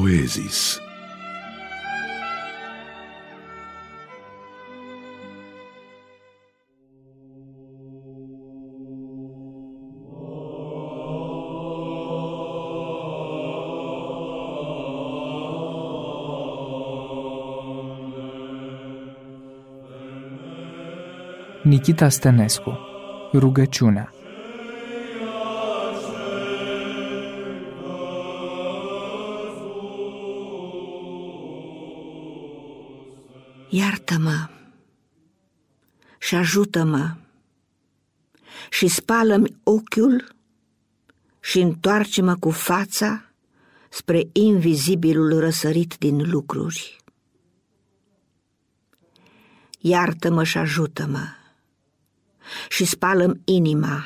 poezis. Nikita Stănescu Rugăciunea Iartă-mă și ajută-mă și spală-mi ochiul și întoarce-mă cu fața spre invizibilul răsărit din lucruri. Iartă-mă și ajută-mă și spală inima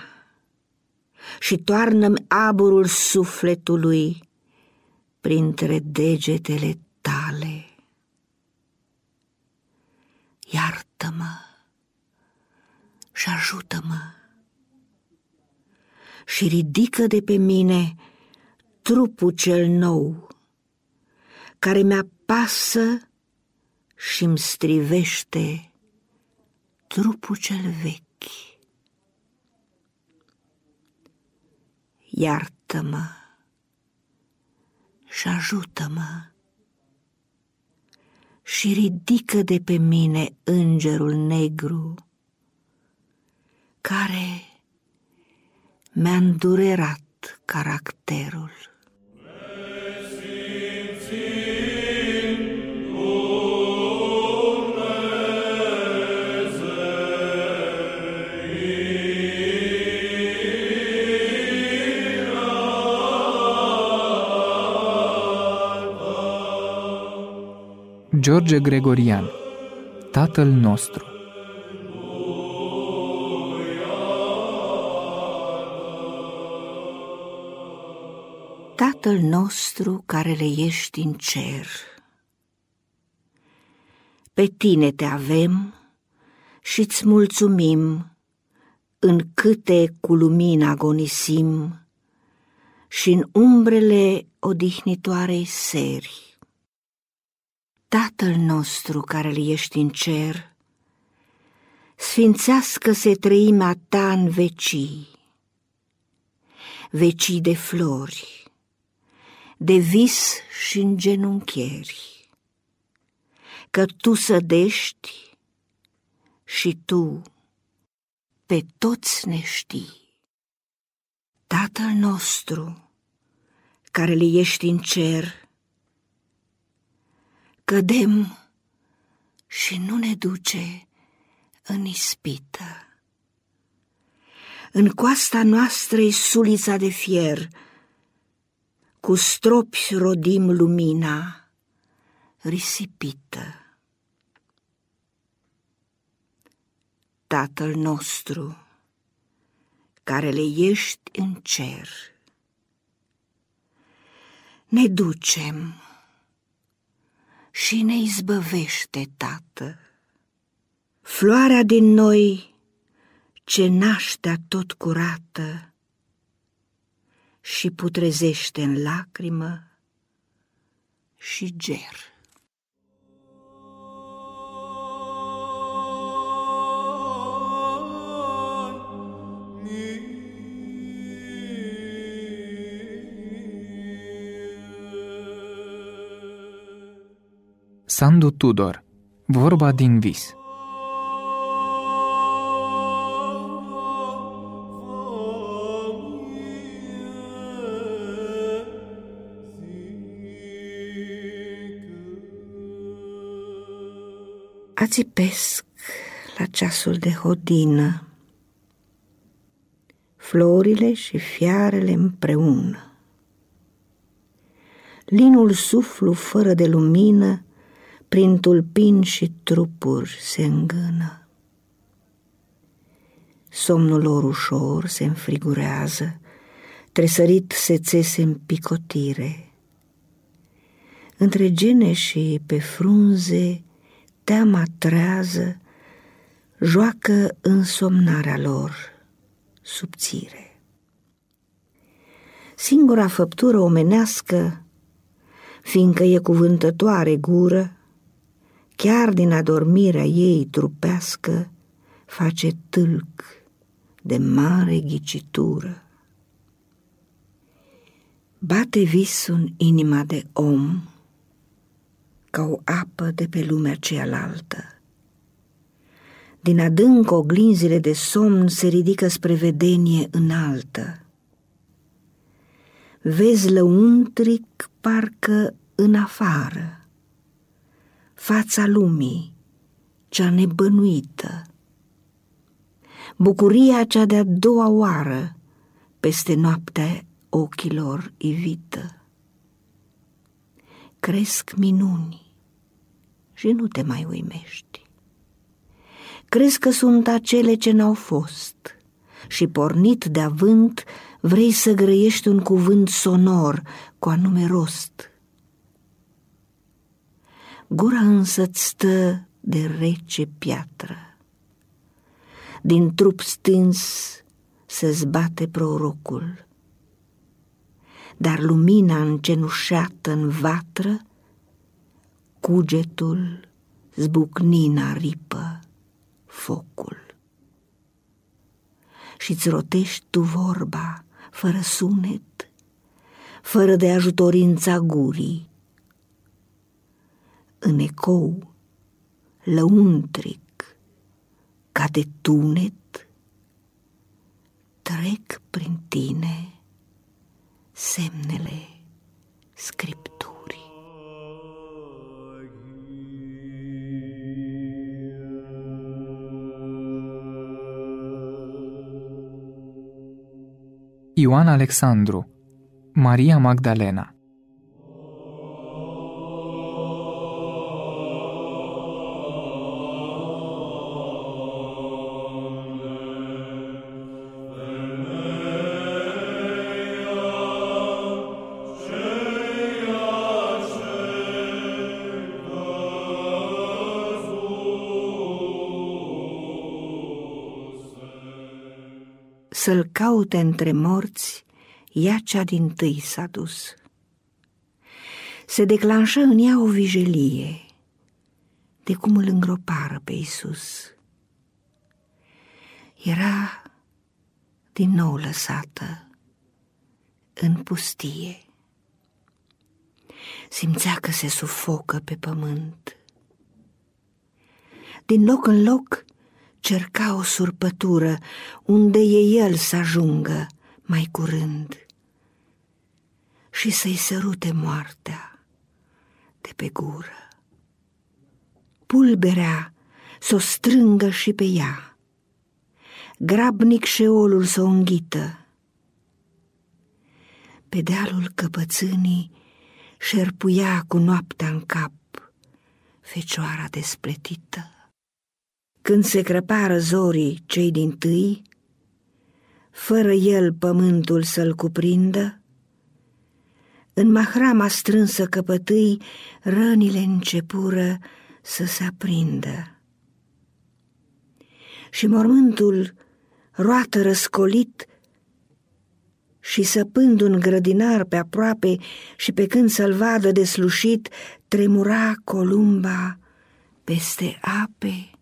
și toarnă-mi aburul sufletului printre degetele tale. Iartă-mă și ajută-mă și ridică de pe mine trupul cel nou care mi-apasă și îmi strivește trupul cel vechi. Iartă-mă și ajută-mă și ridică de pe mine îngerul negru care mi-a îndurerat caracterul. George Gregorian Tatăl nostru Tatăl nostru care le ești în cer, pe tine te avem și-ți mulțumim în câte cu lumina agonisim și în umbrele odihnitoarei seri. Tatăl nostru care le ești în cer, sfințească-se trăimea ta în vecii, vecii de flori, de vis și în genunchieri, că tu sădești și tu pe toți ne știi. Tatăl nostru care le ești în cer, cădem și nu ne duce în ispită. În coasta noastră e sulița de fier, cu stropi rodim lumina risipită. Tatăl nostru, care le ești în cer, ne ducem și ne izbăvește, Tată. Floarea din noi ce naștea tot curată și putrezește în lacrimă și ger. Sandu Tudor Vorba din vis. Ațipesc la ceasul de hodină. Florile și fiarele împreună. Linul suflu fără de lumină prin tulpin și trupuri se îngână. Somnul lor ușor se înfrigurează, tresărit se țese în picotire. Între gene și pe frunze, teama trează, joacă însomnarea lor subțire. Singura făptură omenească fiindcă e cuvântătoare gură, chiar din adormirea ei trupească, face tâlc de mare ghicitură. Bate visul în inima de om ca o apă de pe lumea cealaltă. Din adânc oglinzile de somn se ridică spre vedenie înaltă. Vezi lăuntric parcă în afară, fața lumii, cea nebănuită, bucuria cea de-a doua oară peste noaptea ochilor ivită. Cresc minuni și nu te mai uimești. Crezi că sunt acele ce n-au fost și pornit de avânt vrei să grăiești un cuvânt sonor cu anume rost. Gura însă-ți stă de rece piatră. Din trup stins se zbate prorocul, dar lumina încenușată în vatră, cugetul zbucnina ripă focul. Și-ți rotești tu vorba, fără sunet, fără de ajutorința gurii. În ecou, lăuntric, ca de tunet, trec prin tine semnele scripturii. Ioan Alexandru Maria Magdalena să-l caute între morți, ea cea din tâi s-a dus. Se declanșă în ea o vijelie, de cum îl îngropară pe Isus. Era din nou lăsată în pustie. Simțea că se sufocă pe pământ. Din loc în loc cerca o surpătură unde e el să ajungă mai curând și să-i sărute moartea de pe gură. Pulberea să o strângă și pe ea, grabnic șeolul să o înghită. Pe dealul căpățânii șerpuia cu noaptea în cap fecioara despletită. Când se crăpară zorii cei din tâi, fără el pământul să-l cuprindă, în mahrama strânsă căpătâi, rănile începură să se aprindă. Și mormântul, roată răscolit, și săpând un grădinar pe aproape și pe când să-l vadă deslușit, tremura columba peste ape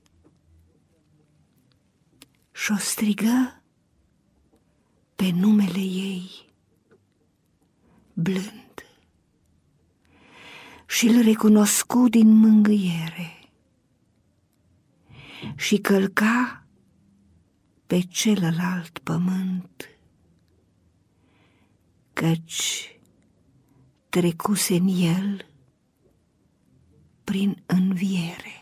și-o strigă pe numele ei, blând, și îl recunoscu din mângâiere și călca pe celălalt pământ, căci trecuse în el prin înviere.